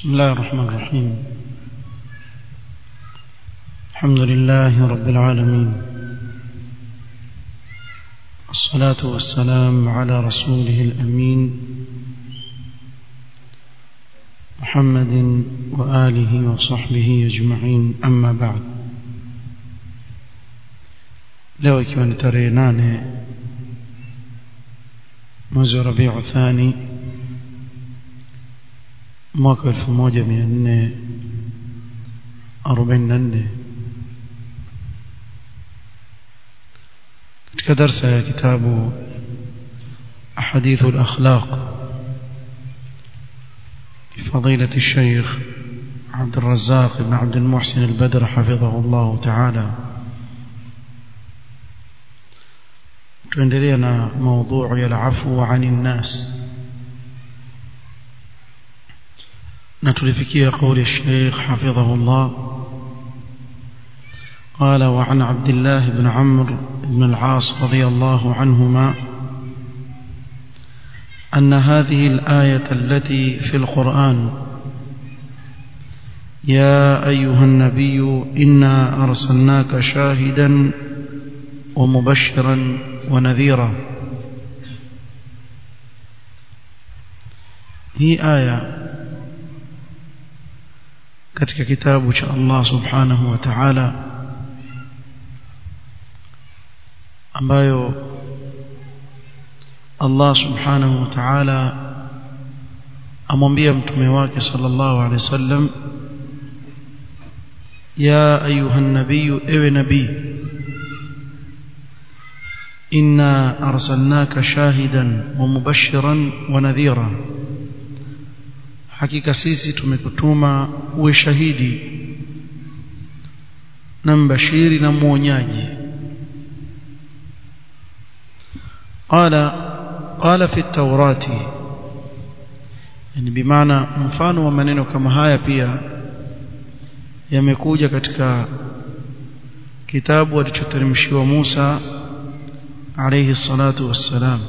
بسم الله الرحمن الرحيم. الحمد لله رب العالمين. الصلاة والسلام على رسوله الأمين محمد وآله وصحبه أجمعين. أما بعد. tarehe nane mwezi wa rabiu thani mwaka elfu moja mia nne arobaini na nne katika darsa ya kitabu أحاديث الأخلاق لفضيلة الشيخ عبد الرزاق بن عبد المحسن البدر حفظه الله تعالى. na موضوع العفو عن الناس. نتلفكي قول الشيخ حفظه الله. قال وعن عبد الله بن عمرو بن العاص رضي الله عنهما أن هذه الآية التي في القرآن يا أيها النبي إنا أرسلناك شاهدا ومبشرا ونذيرا. هي آية katika kitabu cha Allah subhanahu wa ta'ala ambayo Allah subhanahu wa ta'ala amwambia mtume wake sallallahu alaihi wasallam ya ayuha nabiy ewe nabii inna arsalnaka shahidan wa mubashiran wa nadhira hakika sisi tumekutuma uwe shahidi na mbashiri na mwonyaji. Qala qala fi at-taurati yani bimaana mfano wa maneno kama haya pia yamekuja katika kitabu alichoteremshiwa Musa alayhi salatu wassalam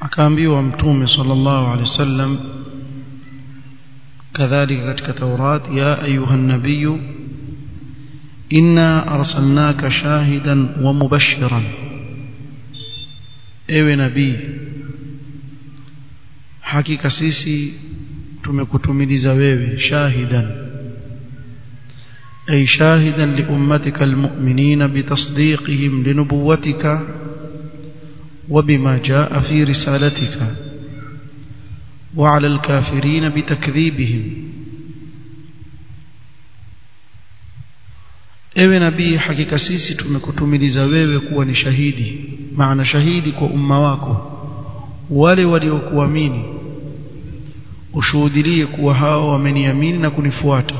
akaambiwa mtume sallallahu alaihi wasallam kadhalika katika Taurat ya ayuha nabiy inna arsalnaka shahidan wa mubashiran ewe nabii hakika sisi tumekutumiliza wewe shahidan ay shahidan li ummatika almu'minina bitasdiqihim linubuwatika وبما جاء في رسالتك وعلى الكافرين بتكذيبهم ewe nabii hakika sisi tumekutumiliza wewe kuwa ni shahidi maana shahidi kwa umma wako wale waliokuamini ushuhudilie kuwa hao wameniamini na kunifuata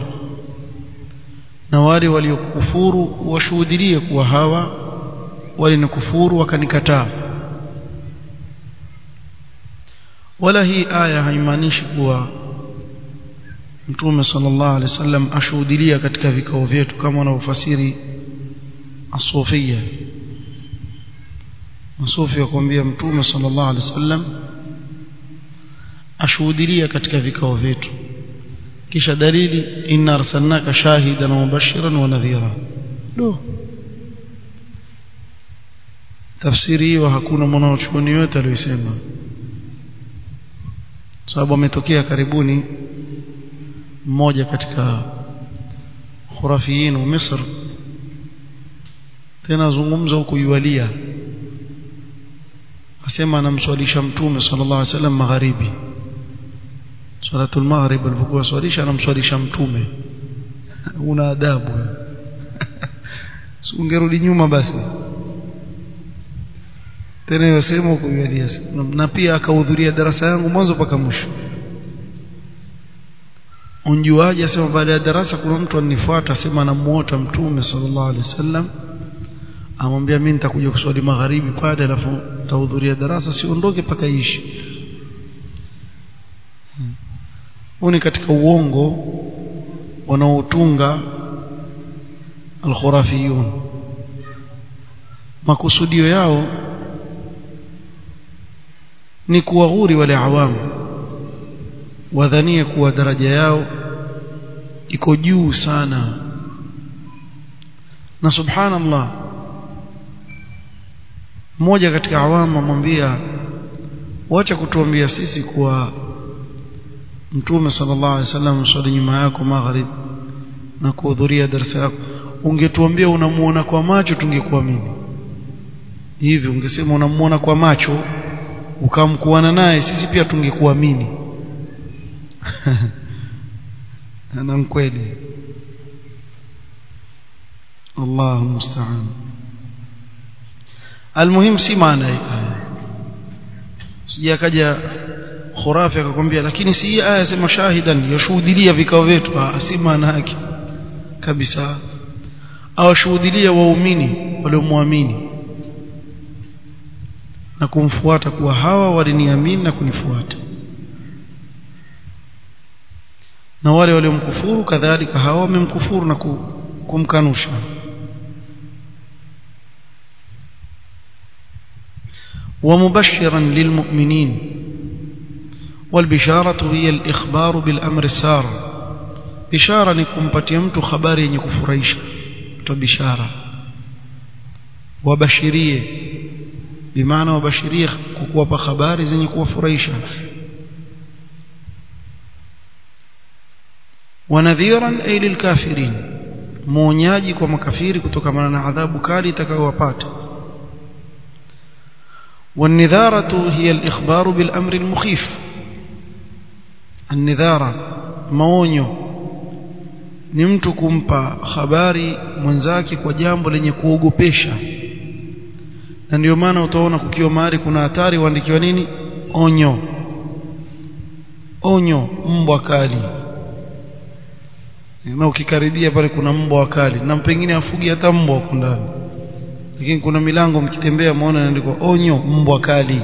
na wale waliokufuru washuhudilie kuwa hawa walinikufuru wakanikataa Wala hii aya haimaanishi kuwa mtume sallallahu alaihi wasallam ashuhudilia katika vikao vyetu kama wanavyofasiri asofia masufi wakwambia mtume sallallahu alaihi wasallam ashuhudilia katika vikao vyetu kisha dalili inna arsalnaka shahidan wa mubashiran wa nadhira do tafsiri hiyo hakuna mwanachuoni yote aliyosema sababu ametokea karibuni mmoja katika khurafiyin wa Misr. Tena zungumza huko yualia. Asema anamswalisha mtume sallallahu alaihi wasallam magharibi. Salatul maghrib alipokuwa swalisha anamswalisha mtume. Una adabu. Ungerudi nyuma basi tena yosema kuialia na pia akahudhuria darasa yangu mwanzo mpaka mwisho. Unjuaje asema baada ya darasa kuna mtu anifuata asema anamuota mtume sallallahu alaihi wasallam. Amwambia mimi nitakuja kuswali magharibi pale alafu nitahudhuria darasa siondoke mpaka ishi huu ni katika uongo wanaotunga alkhurafiyun. Makusudio yao ni kuwaghuri wale awamu wadhanie kuwa daraja yao iko juu sana. Na subhanallah mmoja katika awamu amwambia wacha kutuambia sisi kuwa mtume sallallahu alaihi wasallam swali nyuma yako maghrib na kuhudhuria darasa yako. Ungetuambia unamuona kwa macho tungekuamini. Hivi ungesema unamuona kwa macho ukamkuana naye sisi pia tungekuamini. Ana mkweli Allahu musta'an. Almuhim si maana sija kaja khurafi akakwambia lakini si aya sema shahidan yashuhudia vikao vyetu. Si maana yake kabisa. Awashuhudia waumini waliomwamini na kumfuata kuwa hawa waliniamini na kunifuata na wale waliomkufuru kadhalika hawa wamemkufuru na kumkanusha ومبشرا للمؤمنين والبشارة هي الإخبار بالأمر السار بشارة نكمبتي mtu habari yenye kufurahisha to bishara wabashirie bimaana wabashirie kukuwapa habari zenye kuwafurahisha wanadhiran ay lilkafirin muonyaji kwa makafiri kutokana na adhabu kali itakayowapata والنذارة هي الإخبار بالأمر المخيف النذارة maonyo ni mtu kumpa habari mwenzake kwa jambo lenye kuogopesha na ndio maana utaona kukiwa mahali kuna hatari uandikiwa nini? Onyo. Onyo mbwa kali. Na ukikaribia pale kuna mbwa wakali. Na pengine afugi hata mbwa huko ndani. Lakini kuna milango mkitembea muone inaandikwa onyo mbwa kali.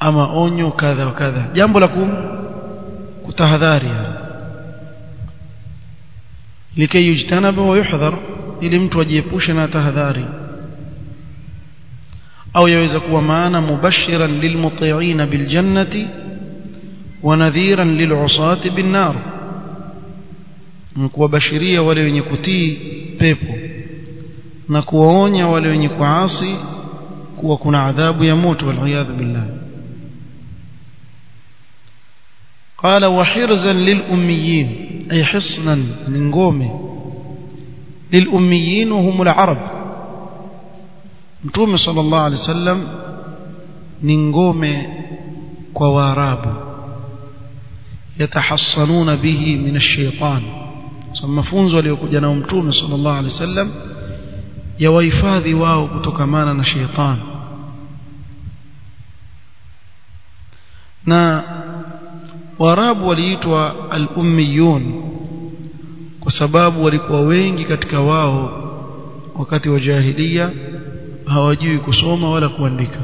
Ama onyo kadha wa kadha. Jambo la kutahadhari likai yujtanaba wa yuhdhar ili mtu ajiepushe na tahadhari au yaweza kuwa maana mubashiran lilmuti'ina biljannati wa nadhiran lil'usati bin nar kuwabashiria wale wenye kutii pepo na kuwaonya wale wenye kuasi kuwa kuna adhabu ya moto waliyadhu billah قال وحرزا للأميين أي حصنا من قومه. للأميين وهم العرب. متوم صلى الله عليه وسلم من قومه كواراب يتحصنون به من الشيطان. aliyokuja nao mtume sallallahu alaihi wasallam ya wahifadhi wao kutokamana na sheitani na warabu waliitwa al-ummiyun kwa sababu walikuwa wengi katika wao wakati wa jahiliya hawajui kusoma wala kuandika.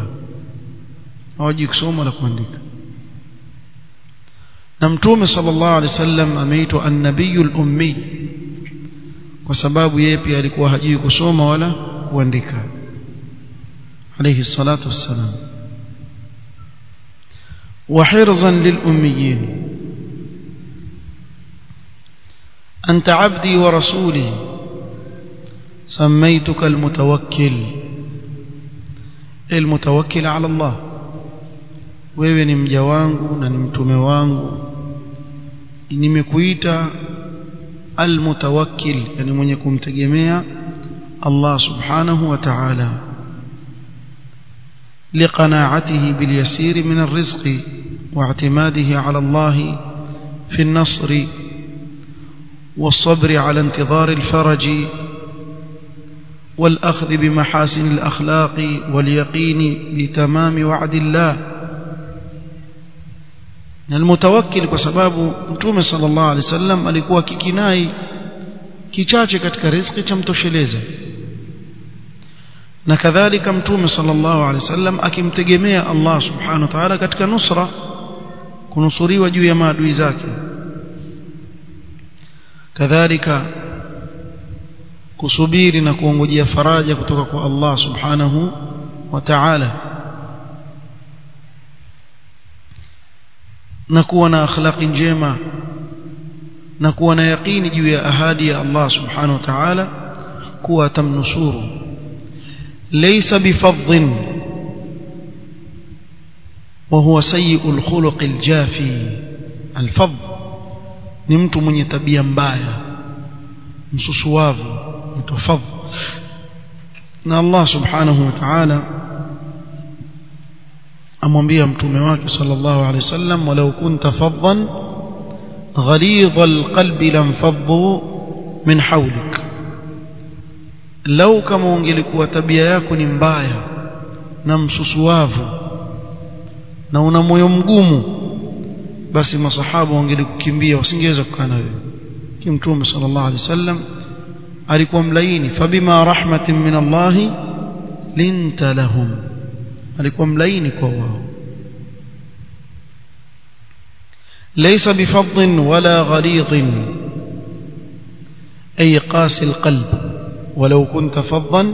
Hawajui kusoma wala kuandika. Na mtume sallallahu alaihi wasallam ameitwa an-nabiyul ummi kwa sababu yeye pia alikuwa hajui kusoma wala kuandika. Alayhi salatu wassalam وحرزا للأميين أنت عبدي ورسولي سميتك المتوكل المتوكل على الله wewe ni mja wangu na ni mtume wangu nimekuita almutawakkil yani mwenye kumtegemea Allah subhanahu wa ta'ala لقناعته باليسير من الرزق واعتماده على الله في النصر والصبر على انتظار الفرج والأخذ بمحاسن الأخلاق واليقين بتمام وعد الله. المتوكل kwa sababu mtume sallallahu alaihi wasallam alikuwa kikinai kichache katika riziki cha mtosheleza na kadhalika mtume sallallahu alaihi wasallam akimtegemea Allah subhanahu wa ta'ala katika nusra kunusuriwa juu ya maadui zake kadhalika kusubiri na kuongojea faraja kutoka kwa Allah subhanahu wa ta'ala na kuwa na akhlaqi njema na kuwa na yaqini juu ya ahadi ya Allah subhanahu wa ta'ala kuwa atamnusuru laysa bifadhin وهو سيء الخلق الجافي الفض ni mtu mwenye tabia mbaya msusuwavu mtofadh na Allah subhanahu wa ta'ala amwambia mtume wake sallallahu alaihi wasallam walau kunta faddan ghalidha alqalbi lamfaddu min hawlik lau kama ungelikuwa tabia yako ni mbaya na msusuwavu na una moyo mgumu basi masahaba wangelikukimbia wasingeweza kukaa na wewe kimtume sallallahu alaihi wasallam alikuwa mlaini fabima rahmatin min Allah linta lahum alikuwa mlaini kwa wao ليس بفض ولا غليظ أي قاسي القلب ولو كنت فظا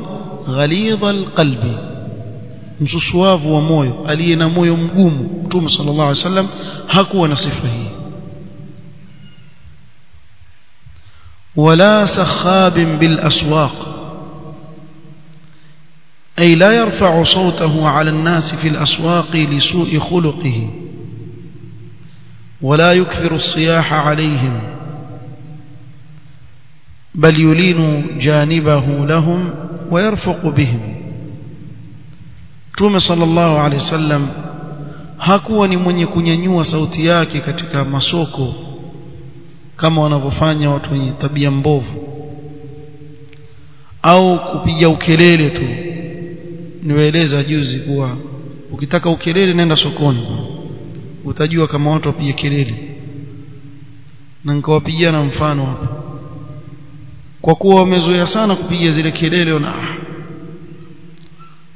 غليظ القلب. مسوسواف وموه علينا موه مغوم طوم صلى الله عليه وسلم حقو نصفه هي ولا سخاب بالاسواق اي لا يرفع صوته على الناس في الاسواق لسوء خلقه ولا يكثر الصياح عليهم بل يلين جانبه لهم ويرفق بهم Mtume sallallahu alaihi wasallam hakuwa ni mwenye kunyanyua sauti yake katika masoko kama wanavyofanya watu wenye tabia mbovu au kupiga ukelele tu niwaeleza juzi kuwa ukitaka ukelele nenda sokoni utajua kama watu wapiga kelele na nikawapigia na mfano hapa kwa kuwa wamezoea sana kupiga zile kelele ah,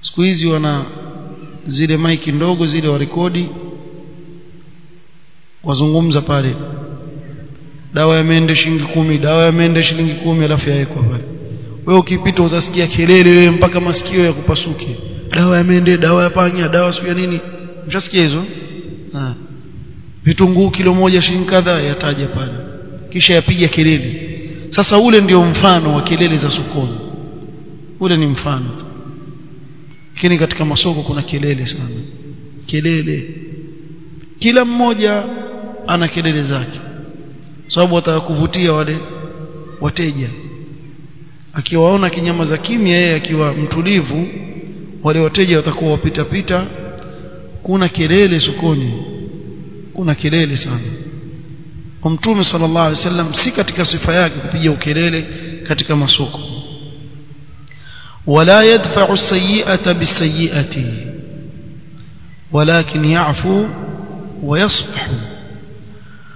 siku hizi wana zile maiki ndogo zile warekodi wazungumza pale. Dawa ya mende shilingi kumi dawa ya mende shilingi kumi alafu yawekwa pale. Wewe ukipita utasikia kelele wewe mpaka masikio ya kupasuke dawa ya mende dawa ya panya dawa sio nini? Mshasikia hizo? Vitunguu kilo moja shilingi kadhaa yataja pale. Kisha yapiga kelele sasa ule ndio mfano wa kelele za sokoni. Ule ni mfano. Lakini katika masoko kuna kelele sana. Kelele. Kila mmoja ana kelele zake. Sababu wataka kuvutia wale wateja. Akiwaona kinyama za kimya yeye akiwa mtulivu wale wateja watakuwa wapita pita. Kuna kelele sokoni. Kuna kelele sana kwa mtume sallallahu alaihi wasallam si katika sifa yake kupiga ukelele katika masoko. Wala yadfa'u sayyi'ata bisayyi'ati walakin ya'fu wa yasfahu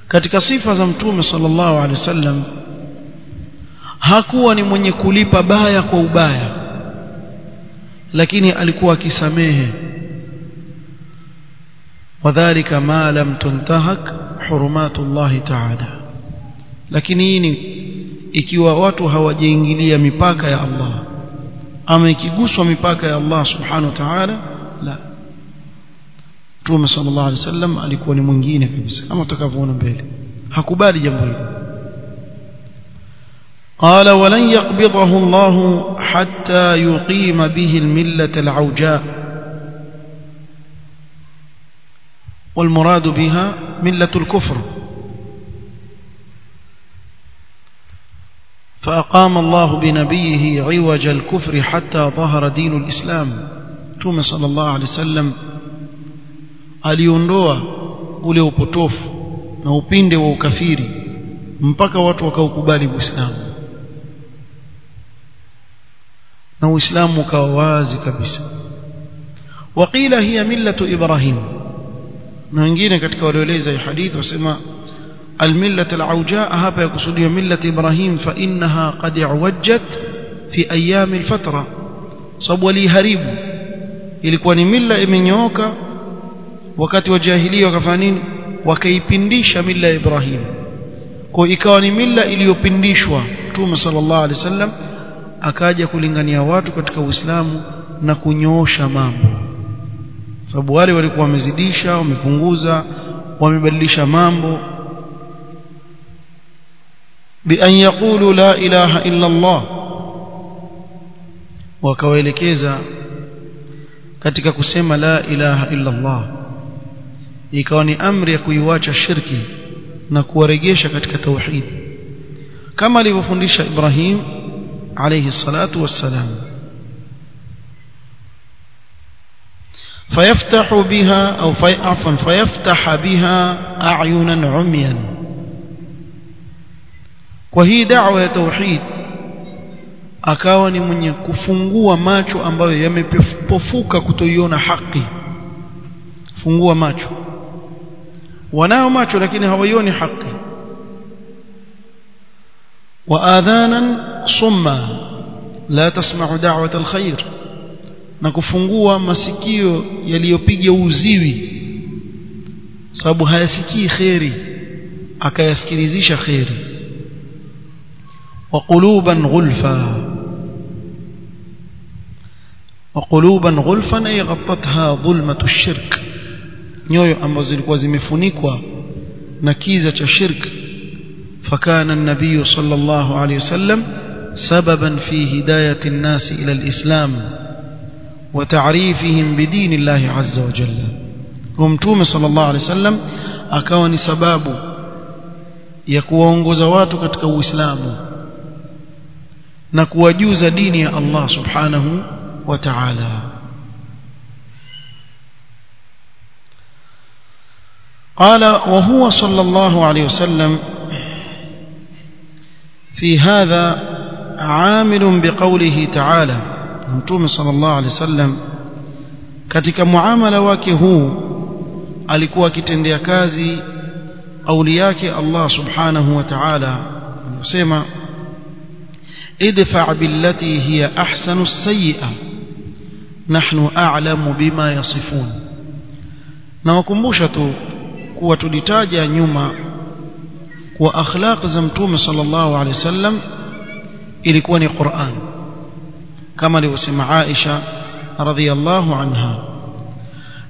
katika sifa za mtume sallallahu alaihi wasallam hakuwa ni mwenye kulipa baya kwa ubaya lakini alikuwa akisamehe. Wadhālika ma lam tuntahak hurumatullahi ta'ala lakini hii ni ikiwa watu hawajaingilia mipaka ya Allah ama ikiguswa mipaka ya Allah subhanahu wa ta'ala la Mtume sallallahu alaihi wasallam alikuwa ni mwingine kabisa kama utakavyoona mbele hakubali jambo hilo قال ولن يقبضه الله حتى يقيم به الملة العوجاء والمراد بها ملة الكفر. فأقام الله بنبيه عوج الكفر حتى ظهر دين الإسلام. ثم صلى الله عليه وسلم قال يندوى قولي وبطوف نوبيند وكفيري مبكى واتوكا وكبالي بإسلام نو إسلام كوازي كبس وقيل هي ملة إبراهيم na wengine katika walioeleza hii hadithi wasema الملة العوجاء هذا يقصد ملة إبراهيم فإنها قد اعوجت في أيام الفترة صبوا لي هريب ilikuwa ni mila imenyooka wakati wa jahiliya wakafanya nini wakaipindisha mila ya Ibrahim kwa ikawa ni mila iliyopindishwa Mtume sallallahu alaihi wasallam akaja kulingania watu katika Uislamu na kunyoosha mambo sababu wale walikuwa wamezidisha wamepunguza wamebadilisha mambo بأن يقولوا لا إله إلا الله wakawaelekeza katika kusema la ilaha illa Allah ikawa ni amri ya kuiwacha shirki na kuwaregesha katika tauhid kama alivyofundisha Ibrahim alayhi salatu wassalam فيفتح بها أو في عفوا فيفتح بها أعينا عميا. وهي دعوة توحيد. أكاوني من كفنغوا ماتشو أمبابي يمي بفوكا كتويون حقي. فنغوا ماتشو. وناو ماتشو لكن هاويوني حقي. وآذانا صما. لا تسمع دعوة الخير. Na kufungua masikio yaliyopiga uziwi sababu hayasikii kheri akayasikilizisha kheri wa quluban ghulfa wa quluban ghulfan ay ghattatha dhulmatu ash-shirk nyoyo ambazo zilikuwa zimefunikwa na kiza cha shirk fakana an-nabiy sallallahu alayhi wasallam sababan fi hidayati an-nas ila al-islam وتعريفهم بدين الله عز وجل. ومتوم صلى الله عليه وسلم akawa ni sababu ya kuwaongoza watu katika Uislamu na kuwajuza dini ya Allah قال وهو صلى الله عليه وسلم في هذا عامل بقوله تعالى mtume sallallahu alaihi wasallam katika muamala wake huu alikuwa akitendea kazi kauli yake Allah subhanahu wa ta'ala anasema idfa billati hiya ahsanu as-sayyi'a nahnu a'lamu bima yasifun na wakumbusha tu kuwa tulitaja nyuma kuwa akhlaq za mtume sallallahu alaihi wasallam ilikuwa ni Qur'an kama alivyosema Aisha radhiallahu anha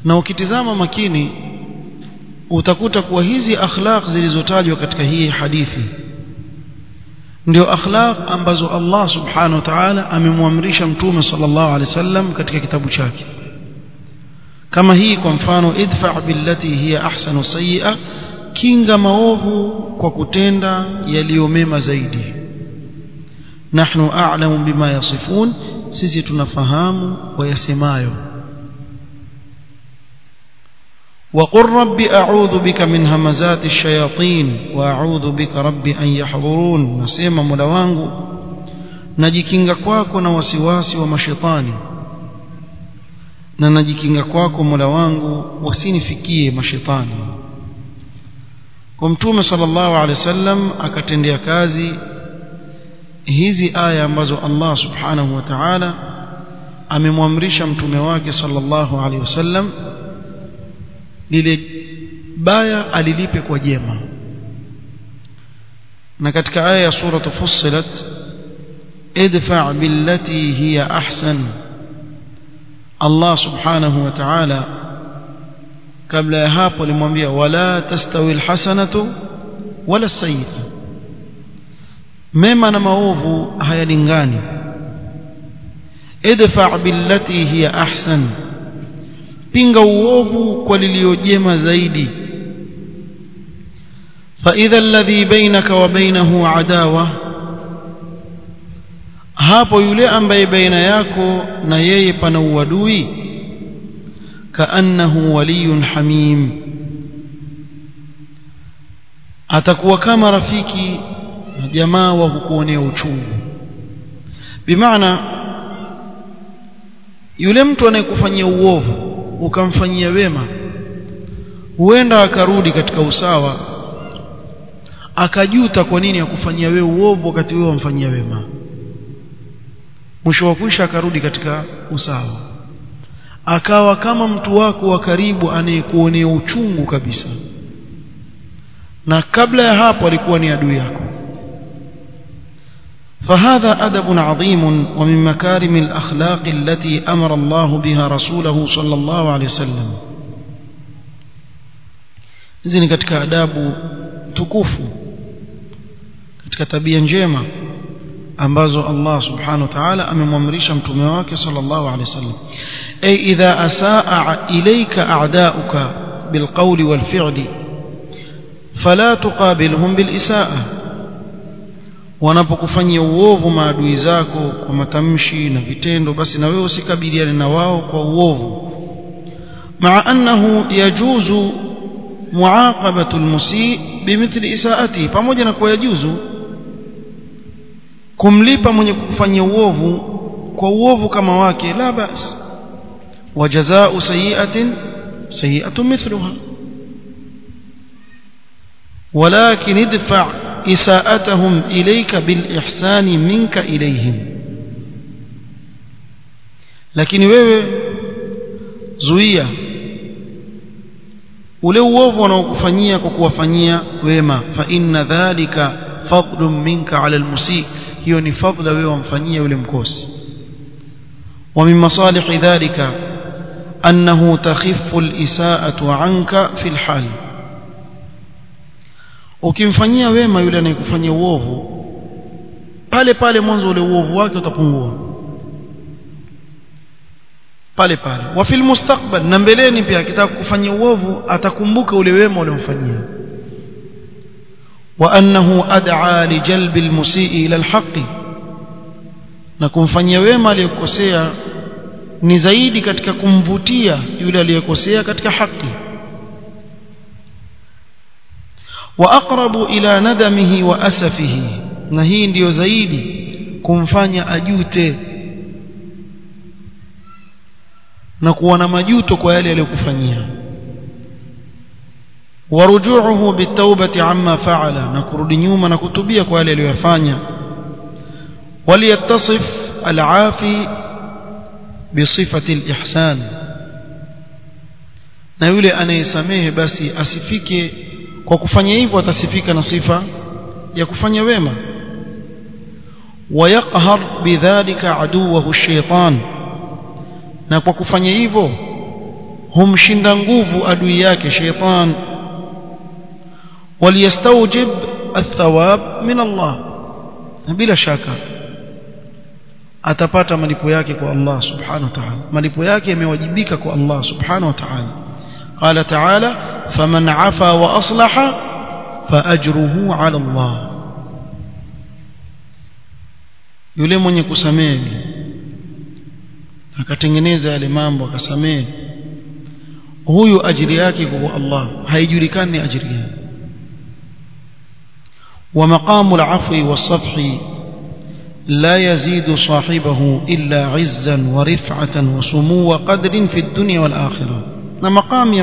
na ukitizama makini utakuta kuwa hizi akhlaq zilizotajwa katika hii hadithi ndio akhlaq ambazo Allah subhanahu wa ta'ala amemwamrisha mtume sallallahu alaihi wasallam katika kitabu chake kama hii kwa mfano idfa billati hiya ahsanu sayyi'a kinga maovu kwa kutenda yaliyo mema zaidi nahnu a'lamu bima yasifun sisi tunafahamu wayasemayo وقل رب أعوذ بك من همزات الشياطين وأعوذ بك رب أن يحضرون نسيما ملوانgu najikinga kwako na wasiwasi wa mashetani na najikinga kwako Mola wangu wasinifikie mashetani kwa mtume sallallahu alaihi wasallam akatendea kazi hizi aya ambazo Allah subhanahu wa ta'ala amemwamrisha mtume wake sallallahu alaihi wasallam lile baya alilipe kwa jema na katika aya ya sura Fussilat idfa billati hiya ahsan Allah subhanahu wa ta'ala kabla ya hapo alimwambia wala tastawi alhasanatu wala sayyi'a mema na maovu hayalingani idfa billati hiya ahsan pinga uovu kwa liliojema zaidi فإذا الذي بينك وبينه عداوة hapo yule ambaye baina yako na yeye pana uadui kaannahu waliyun hamim atakuwa kama rafiki jamaa wa kukuonea uchungu. Bimaana yule mtu anayekufanyia uovu ukamfanyia wema huenda akarudi katika usawa akajuta kwa nini akufanyia wewe uovu wakati wewe wamfanyia wema. Mwisho wa kwisha akarudi katika usawa. Akawa kama mtu wako wa karibu anayekuonea uchungu kabisa. Na kabla ya hapo alikuwa ni adui yako فهذا أدب عظيم ومن مكارم الأخلاق التي أمر الله بها رسوله صلى الله عليه وسلم. إذن كتك أداب تكوف كتك تبيا جيما أنبازو الله سبحانه وتعالى أمم ممريشا تمواك صلى الله عليه وسلم أي إذا أساء إليك أعداؤك بالقول والفعل فلا تقابلهم بالإساءة wanapokufanyia uovu maadui zako kwa matamshi na vitendo basi na wewe usikabiliane na wao kwa uovu. Maa annahu yajuzu muaqabatu almusi bimithli isaatihi pamoja na kuwa yajuzu kumlipa mwenye kukufanyia uovu kwa uovu kama wake la bas wa jazaa'u sayi'atin sayi'atu mithluha. Walakin idfa' إساءتهم إليك بالإحسان منك إليهم lakini wewe zuia ule uovu wanaokufanyia kwa kuwafanyia wema fa inna dhalika fadlun minka ala almusi hiyo ni fadla wewe wamfanyia yule mkosi wa min masalihi dhalika annahu takhiffu alisaa'atu anka fi alhal ukimfanyia wema yule anayekufanyia uovu pale pale mwanzo ule uovu wake utapungua. Pale pale. Wa fil mustakbal na mbeleni pia akitaka kufanyia uovu atakumbuka ule wema uliomfanyia. Wa annahu ad'a li jalbi al-musii ila al-haqq na kumfanyia wema aliyokosea ni zaidi katika kumvutia yule aliyekosea katika haki واقرب الى ندمه واسفه na hii ndiyo zaidi kumfanya ajute na kuwa na majuto kwa yale aliyokufanyia warujuuhu bitawbati amma faala na kurudi nyuma na kutubia kwa yale aliyofanya waliyattasif alafi bisifati alihsan na yule anayesamehe basi asifike kwa kufanya hivyo atasifika na sifa ya kufanya wema. Wayaqhar bidhalika aduwahu shaytan. Na kwa kufanya hivyo humshinda nguvu adui yake shaytan. Waliyastawjib athawab min Allah. Na bila shaka atapata malipo yake kwa Allah subhanahu wa ta'ala. Malipo yake yamewajibika kwa Allah subhanahu wa ta'ala. Qala ta'ala فمن عفا وأصلح فأجره على الله. يلي من يكسامي أكتنجنيزة الإمام وكسامي. هو يؤجر ياكي هو الله. هاي جريكاني أجريان ومقام العفو والصفح لا يزيد صاحبه إلا عزا ورفعة وسمو قدر في الدنيا والآخرة. نعم، na maqami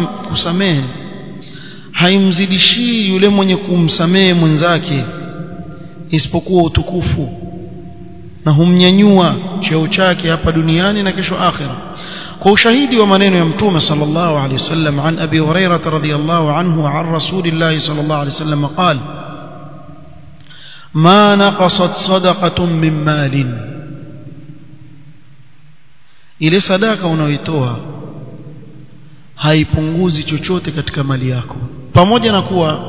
haimzidishii yule mwenye kumsamehe mwenzake isipokuwa utukufu na humnyanyua cheo chake hapa duniani na kesho akhira kwa ushahidi wa maneno ya mtume sallallahu alaihi wasallam an abi hurairah radhiyallahu anhu an rasulillah sallallahu alaihi wasallam qala ما نقصت صدقة من مال ile sadaka unaoitoa haipunguzi chochote katika mali yako pamoja na kuwa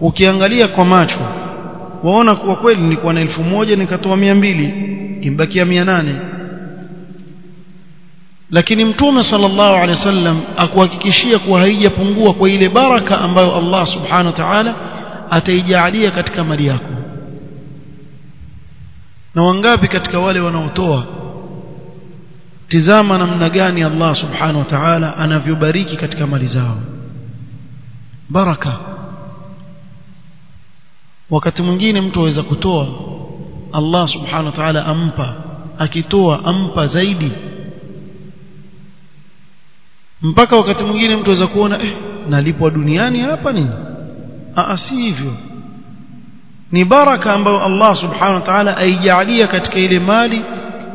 ukiangalia kwa macho waona kuwa kweli nilikuwa na elfu moja nikatoa mia mbili imbakia mia nane. Lakini mtume sallallahu alaihi wasallam akuhakikishia kuwa haijapungua kwa ile baraka ambayo Allah subhanahu wa ta'ala ataijalia katika mali yako. Na wangapi katika wale wanaotoa tizama namna gani Allah subhanahu wa ta'ala anavyobariki katika mali zao baraka. Wakati mwingine mtu aweza kutoa Allah subhanahu wa ta'ala ampa. Akitoa ampa zaidi. Mpaka wakati mwingine mtu aweza kuona eh nalipwa duniani hapa nini? A si hivyo. Ni baraka ambayo Allah subhanahu wa ta'ala aijalia katika ile mali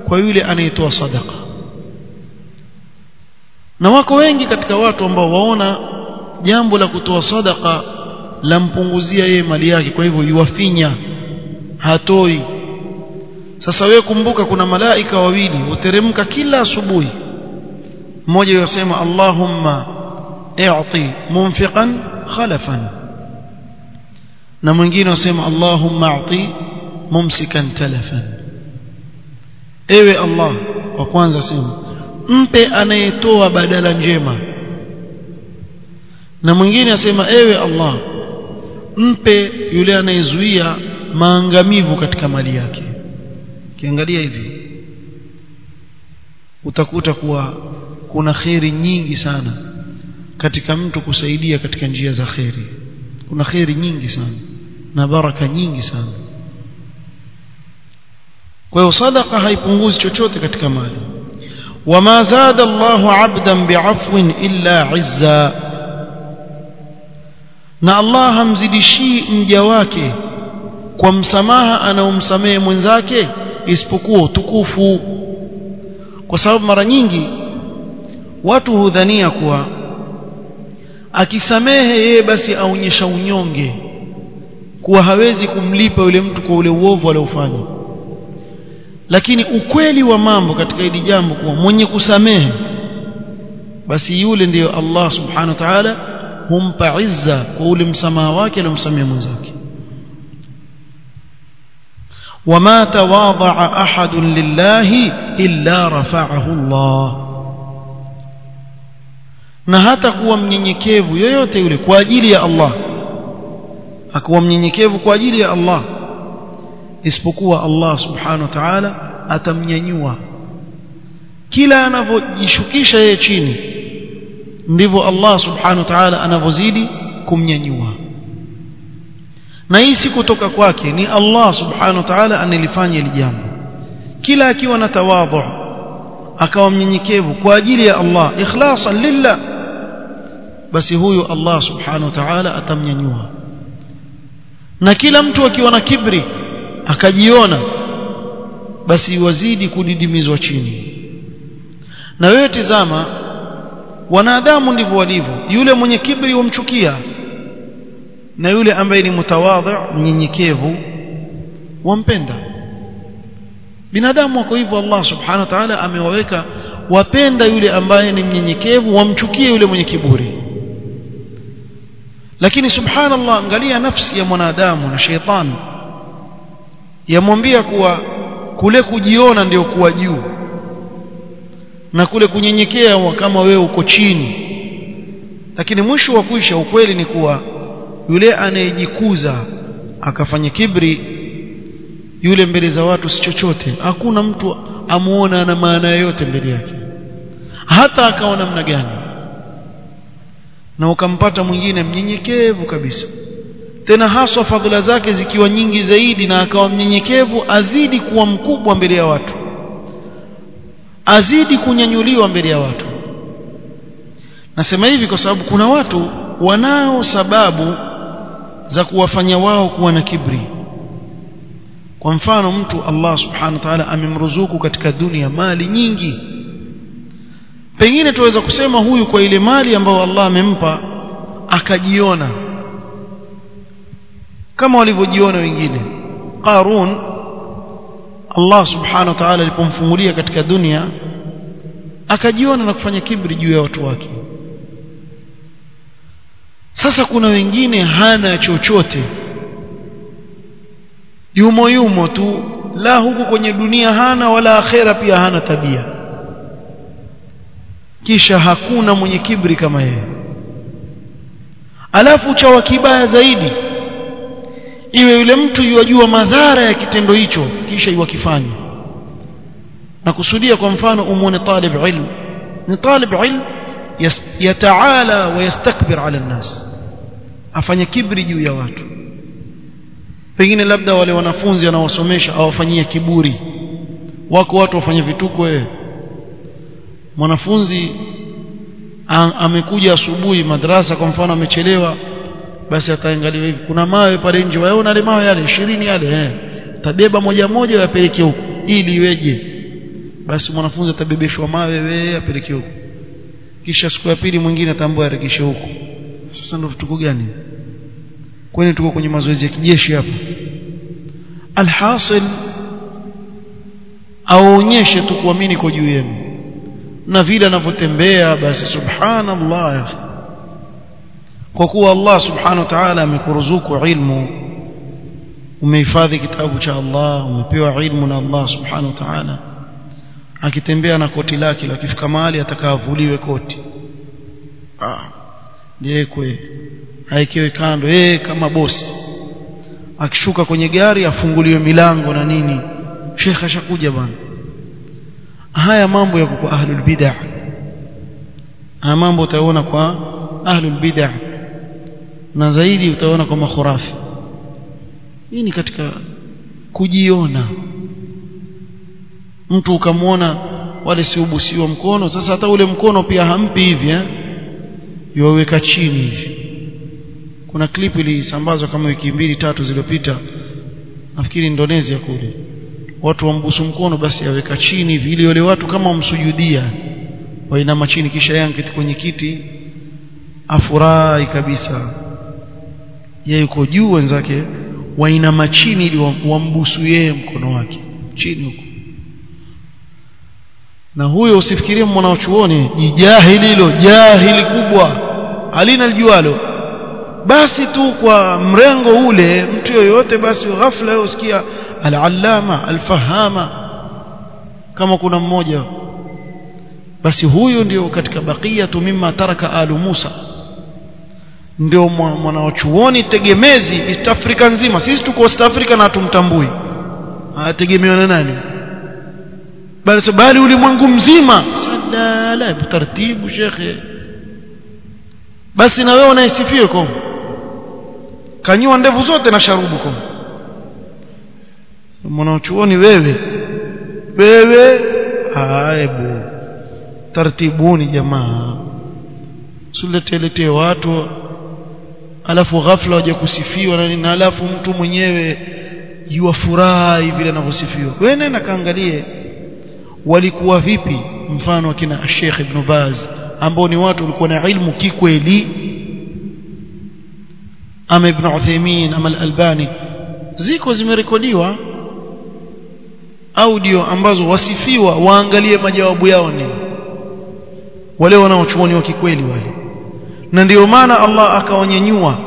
kwa yule anayetoa sadaka. Na wako wengi katika watu ambao waona jambo la kutoa sadaka lampunguzia yeye mali yake kwa hivyo yuwafinya hatoi. Sasa wewe kumbuka kuna malaika wawili huteremka kila asubuhi. Mmoja yosema Allahumma i'ti munfiqan khalafan. Na mwingine wasema Allahumma a'ti mumsikan talafan. Ewe Allah wa kwanza sema mpe anayetoa badala njema na mwingine asema ewe Allah mpe yule anayezuia maangamivu katika mali yake. Kiangalia hivi utakuta kuwa kuna kheri nyingi sana katika mtu kusaidia katika njia za kheri. Kuna kheri nyingi sana na baraka nyingi sana. Kwa hiyo sadaqa haipunguzi chochote katika mali. Wama zada Allahu 'abdan bi'afwin illa 'izza na Allah hamzidishii mja wake kwa msamaha anaomsamehe mwenzake isipokuwa utukufu. Kwa sababu mara nyingi watu hudhania kuwa akisamehe yeye basi aonyesha unyonge kuwa hawezi kumlipa yule mtu kwa ule uovu aliofanya. Lakini ukweli wa mambo katika hili jambo kuwa mwenye kusamehe basi yule ndiyo Allah subhanahu wa ta'ala humpa izza kwa ule msamaha wake aliyomsamehe mwenzake وما تواضع أحد لله إلا رفعه الله na hata kuwa mnyenyekevu yoyote yule kwa ajili ya Allah akuwa mnyenyekevu kwa ajili ya Allah isipokuwa Allah subhanahu wa ta'ala atamnyanyua kila anavyojishukisha yeye chini ndivyo Allah subhanahu wa ta'ala anavyozidi kumnyanyua. Na hii si kutoka kwake ni Allah subhanahu wa ta'ala anilifanya hili jambo. Kila akiwa na tawadhu akawa mnyenyekevu kwa ajili ya Allah ikhlasan lillah basi huyu Allah subhanahu wa ta'ala atamnyanyua. Na kila mtu akiwa na kibri akajiona basi wazidi kudidimizwa chini. Na wewe tizama wanadamu ndivyo walivyo. Yule mwenye kibri wamchukia na yule ambaye ni mutawadhi mnyenyekevu wampenda. Binadamu wako hivyo Allah subhanahu wa ta'ala amewaweka wapenda yule ambaye ni mnyenyekevu wamchukie yule mwenye kiburi. Lakini subhanallah angalia nafsi ya mwanadamu na sheitani yamwambia kuwa kule kujiona ndio kuwa juu na kule kunyenyekea kama wewe uko chini. Lakini mwisho wa kuisha ukweli ni kuwa yule anayejikuza akafanya kibri yule mbele za watu si chochote. Hakuna mtu amuona ana maana yoyote mbele yake. Hata akawa namna gani. Na ukampata mwingine mnyenyekevu kabisa. Tena haswa fadhila zake zikiwa nyingi zaidi na akawa mnyenyekevu azidi kuwa mkubwa mbele ya watu azidi kunyanyuliwa mbele ya watu. Nasema hivi kwa sababu kuna watu wanao sababu za kuwafanya wao kuwa na kibri. Kwa mfano mtu Allah subhanahu wa ta'ala amemruzuku katika dunia mali nyingi. Pengine tuweza kusema huyu kwa ile mali ambayo Allah amempa akajiona. Kama walivyojiona wengine. Qarun Allah subhanahu wa ta'ala alipomfungulia katika dunia akajiona na kufanya kibri juu ya watu wake. Sasa kuna wengine hana chochote. Yumo yumo tu. La huku kwenye dunia hana wala akhera pia hana tabia. Kisha hakuna mwenye kibri kama yeye. Alafu cha kibaya zaidi iwe yule mtu yuwajua madhara ya kitendo hicho kisha iwakifanya na kusudia kwa mfano umuone talib ilm. Ni talib ilm yataala wa yastakbir ala nnas afanye kibri juu ya watu. Pengine labda wale wanafunzi anawasomesha awafanyia kiburi. Wako watu wafanye vituko wewe mwanafunzi amekuja asubuhi madrasa kwa mfano amechelewa basi ataangalia hivi kuna mawe pale nje. Waona yale mawe yale? 20 yale eh. Tabeba moja moja yapeleke huko ili iweje? Basi mwanafunzi atabebeshwa mawe wewe apeleke huko. Kisha siku ya pili mwingine atambua arekishe huko. Sasa ndio tuko gani? Kwani tuko kwenye mazoezi ya kijeshi hapa? Alhasil aonyeshe tu kuamini kwa juu yenu. Na vile anavyotembea basi subhanallah kwa kuwa Allah subhanahu wa ta'ala amekuruzuku ilmu umehifadhi kitabu cha Allah umepewa ilmu na Allah subhanahu wa ta'ala. Akitembea na koti lake akifika mahali atakavuliwe koti. Ah liekwe aikewe kando yeye kama bosi. Akishuka kwenye gari afunguliwe milango na nini. Sheikh ashakuja bwana. Haya mambo ya kwa ahlul bid'ah. Haya mambo utaona kwa ahlul bid'ah na zaidi utaona kwa khurafi. Hii ni katika kujiona. Mtu ukamwona wale siubusiwa mkono sasa hata ule mkono pia hampi hivi eh? Yoweka chini hivi. Kuna clip ilisambazwa kama wiki mbili tatu zilizopita nafikiri Indonesia kule. Watu wambusu mkono basi aweka chini hivi ili wale watu kama wamsujudia wainama chini kisha yanketi kwenye kiti afurahi kabisa yeye yuko juu wenzake wainama chini ili wambusu yeye mkono wake. Chini huko. Na huyo usifikirie mwanachuoni jijahili hilo jahili kubwa. Halina lijualo. Basi tu kwa mrengo ule mtu yoyote basi ghafla usikia al-allama al-fahama kama kuna mmoja. Basi huyo ndio katika bakia tu mimma taraka alu Musa ndio mwanachuoni tegemezi East Africa nzima. Sisi tuko East Africa na tumtambui ategemewa na nani? Bali bali ulimwengu mzima. Sadala taratibu shekhe. Basi na wewe unaisifia kwa kanyua ndevu zote na sharubu kwa mwanachuoni wewe. Wewe. Aibu tartibuni jamaa. Suleteletee watu alafu ghafla waje kusifiwa na nini? Alafu mtu mwenyewe yuwafurahi vile anavyosifiwa. Wewe nenda kaangalie walikuwa vipi mfano akina Sheikh Ibn Baz ambao ni watu walikuwa na ilmu kikweli. Ama Ibn Uthaymeen ama Al-Albani. Ziko zimerekodiwa audio ambazo wasifiwa waangalie majawabu yao ni wale wanaochuoni wa kikweli wale na ndio maana Allah akawanyanyua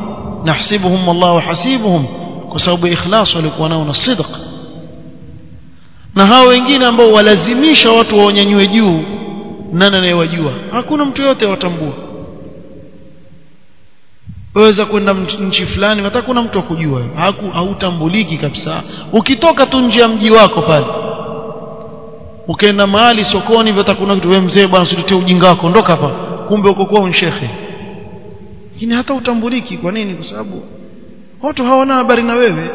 nahsibuhum wallahu hasibuhum kwa sababu ikhlas walikuwa nao na sidq. Na hao wengine ambao walazimisha watu waonyanyue juu nani anayewajua? Hakuna mtu yote watambua waweza kwenda nchi fulani hata kuna mtu akujua hautambuliki kabisa. Ukitoka tu nje ya mji wako pale ukaenda mahali sokoni hivyo kuna kitu wewe mzee bwana usitetee ujinga wako ondoka hapa. Kumbe uko kwa unshekhe lakini hata utambuliki kwa nini? Kwa sababu watu hawana habari na wewe.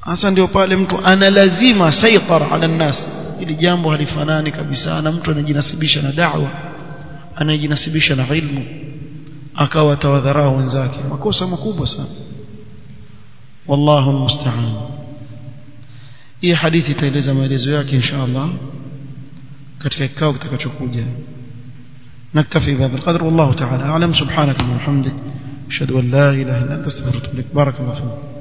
Hasa ndio pale mtu ana lazima saitar ala nnas ili jambo halifanani kabisa. Na mtu anajinasibisha na da'wa. Anajinasibisha na ilmu. Akawa tawadharau wenzake. Makosa makubwa sana. Wallahu lmustaan hii hadithi itaeleza maelezo yake insha Allah katika kikao kitakachokuja نكتفي بهذا القدر والله تعالى أعلم. سبحانك وبحمدك أشهد أن لا إله إلا أنت أستغفرك بارك الله فيك.